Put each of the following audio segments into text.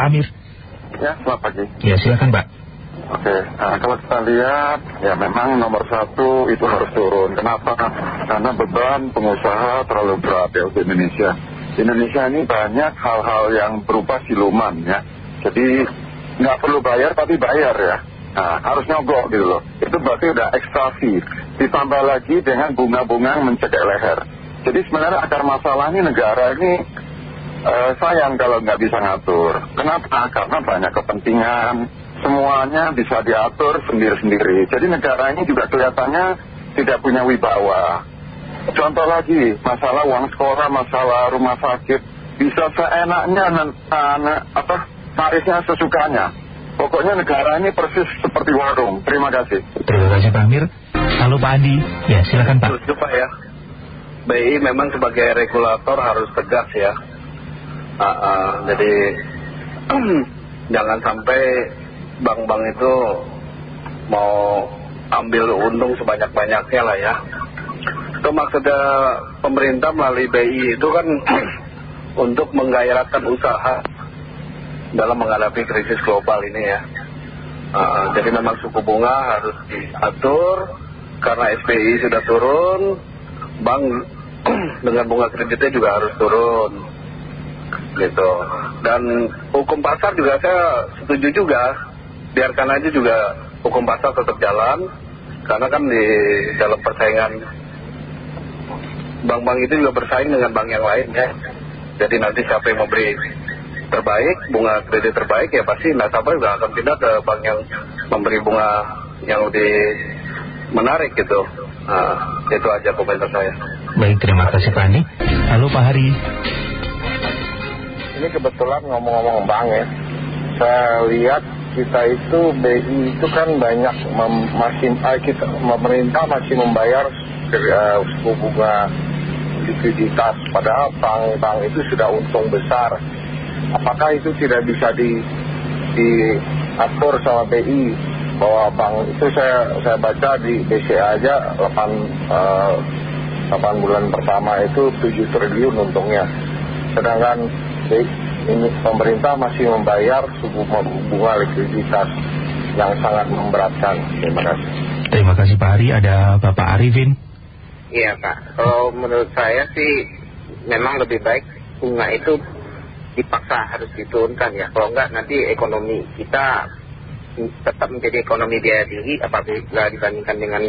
Pak Amir. Ya, selamat pagi. Ya, silakan Pak. Oke, nah, kalau kita lihat, ya memang nomor satu itu harus turun. Kenapa? Karena beban pengusaha terlalu berat ya untuk Indonesia. Indonesia ini banyak hal-hal yang berupa siluman ya. Jadi nggak perlu bayar tapi bayar ya. Nah, harus nyogok gitu loh. Itu berarti udah ekstraksi. Ditambah lagi dengan bunga-bunga mencegah leher. Jadi sebenarnya akar masalah ini negara ini sayang kalau nggak bisa ngatur. Kenapa? Karena banyak kepentingan. Semuanya bisa diatur sendiri-sendiri. Jadi negara ini juga kelihatannya tidak punya wibawa. Contoh lagi, masalah uang sekolah, masalah rumah sakit. Bisa seenaknya apa, tarifnya sesukanya. Pokoknya negara ini persis seperti warung. Terima kasih. Terima kasih Pak Amir. Halo Pak Andi. Ya, silakan Pak. Setuju Pak ya. BI memang sebagai regulator harus tegas ya. Ah, ah, jadi jangan sampai bank-bank itu mau ambil untung sebanyak-banyaknya lah ya. Itu maksudnya pemerintah melalui BI itu kan untuk menggairahkan usaha dalam menghadapi krisis global ini ya. Uh, jadi memang suku bunga harus diatur karena SBI sudah turun, bank dengan bunga kreditnya juga harus turun gitu. Dan hukum pasar juga saya setuju juga, biarkan aja juga hukum pasar tetap jalan karena kan di dalam persaingan bank-bank itu juga bersaing dengan bank yang lain ya. Jadi nanti siapa yang memberi terbaik, bunga kredit terbaik ya pasti nasabah juga akan pindah ke bank yang memberi bunga yang lebih menarik gitu. Nah, itu aja komentar saya. Baik, terima kasih Pak Andi. Halo Pak Hari. Ini kebetulan ngomong-ngomong bank ya. Saya lihat kita itu BI itu kan banyak masih eh, kita pemerintah masih membayar uh, suku bunga likuiditas. Padahal bank-bank itu sudah untung besar. Apakah itu tidak bisa di diatur sama BI bahwa bank itu saya saya baca di BCA aja 8, uh, 8 bulan pertama itu 7 triliun untungnya. Sedangkan ini pemerintah masih membayar suku bunga likuiditas yang sangat memberatkan. Terima kasih. Terima kasih Pak Hari ada Bapak Arifin? Iya Pak. Kalau menurut saya sih memang lebih baik bunga itu dipaksa harus diturunkan ya. Kalau enggak nanti ekonomi kita tetap menjadi ekonomi biaya tinggi apabila dibandingkan dengan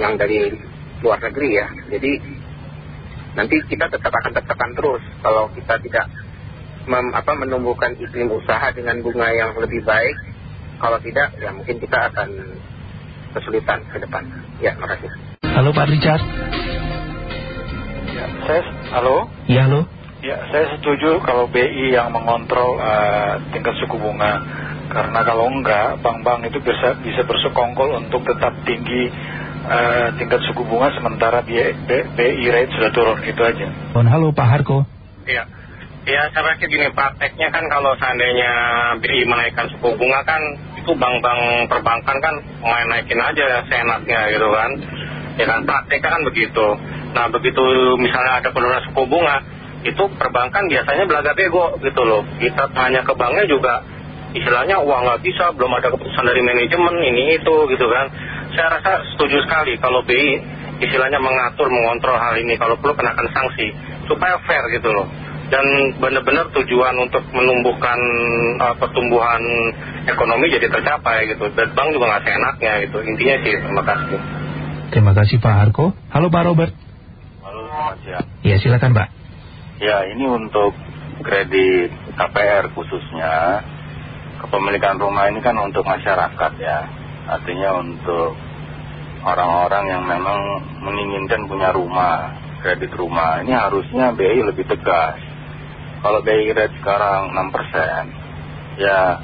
yang dari luar negeri ya. Jadi nanti kita tetap akan tertekan terus kalau kita tidak mem, apa, menumbuhkan iklim usaha dengan bunga yang lebih baik. Kalau tidak ya mungkin kita akan kesulitan ke depan. Ya makasih halo Pak Richard. Ya, saya halo? Ya halo. Ya, saya setuju kalau BI yang mengontrol uh, tingkat suku bunga. Karena kalau enggak, bank-bank itu bisa, bisa bersekongkol untuk tetap tinggi uh, tingkat suku bunga sementara BI, BI rate sudah turun, gitu aja. Halo Pak Harko. Iya, ya saya pikir gini, prakteknya kan kalau seandainya BI menaikkan suku bunga kan, itu bank-bank perbankan kan main naikin aja seenaknya gitu kan. Ya kan, prakteknya kan begitu. Nah begitu misalnya ada penurunan suku bunga, itu perbankan biasanya belaga bego gitu loh. Kita tanya ke banknya juga istilahnya uang nggak bisa, belum ada keputusan dari manajemen ini itu gitu kan. Saya rasa setuju sekali kalau BI istilahnya mengatur, mengontrol hal ini kalau perlu kenakan sanksi supaya fair gitu loh. Dan benar-benar tujuan untuk menumbuhkan uh, pertumbuhan ekonomi jadi tercapai gitu. Dan bank juga nggak seenaknya gitu. Intinya sih terima kasih. Terima kasih Pak Harko. Halo Pak Robert. Halo selamat siang. Ya silakan Pak. Ya ini untuk kredit KPR khususnya kepemilikan rumah ini kan untuk masyarakat ya artinya untuk orang-orang yang memang menginginkan punya rumah kredit rumah ini harusnya BI lebih tegas kalau BI rate sekarang 6% ya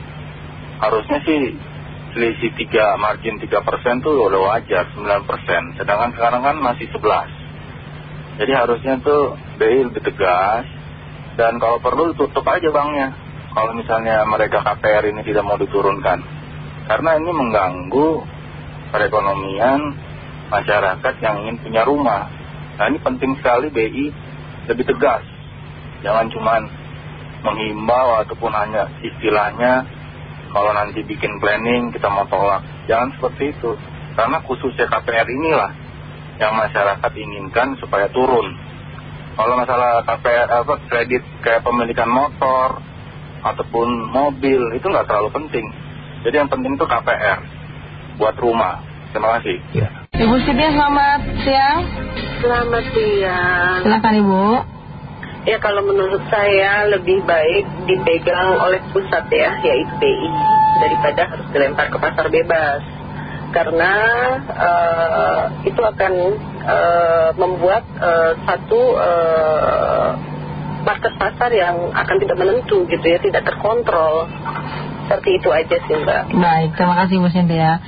harusnya sih selisih 3 margin 3% tuh udah wajar 9% sedangkan sekarang kan masih 11 jadi harusnya tuh BI lebih tegas dan kalau perlu tutup aja banknya. Kalau misalnya mereka KPR ini tidak mau diturunkan. Karena ini mengganggu perekonomian masyarakat yang ingin punya rumah. Nah ini penting sekali BI lebih tegas. Jangan cuma menghimbau ataupun hanya istilahnya kalau nanti bikin planning kita mau tolak. Jangan seperti itu. Karena khususnya KPR inilah yang masyarakat inginkan supaya turun. Kalau masalah KPR, apa, kredit kayak pemilikan motor ataupun mobil itu nggak terlalu penting. Jadi yang penting itu KPR buat rumah. Terima kasih. Ya. Ibu Sidya selamat siang. Selamat siang. Silakan Ibu. Ya kalau menurut saya lebih baik dipegang oleh pusat ya, yaitu BI, daripada harus dilempar ke pasar bebas. Karena eh, itu akan eh, membuat eh, satu market pasar yang akan tidak menentu gitu ya, tidak terkontrol. Seperti itu aja sih Mbak. Baik, terima kasih Bu Cynthia.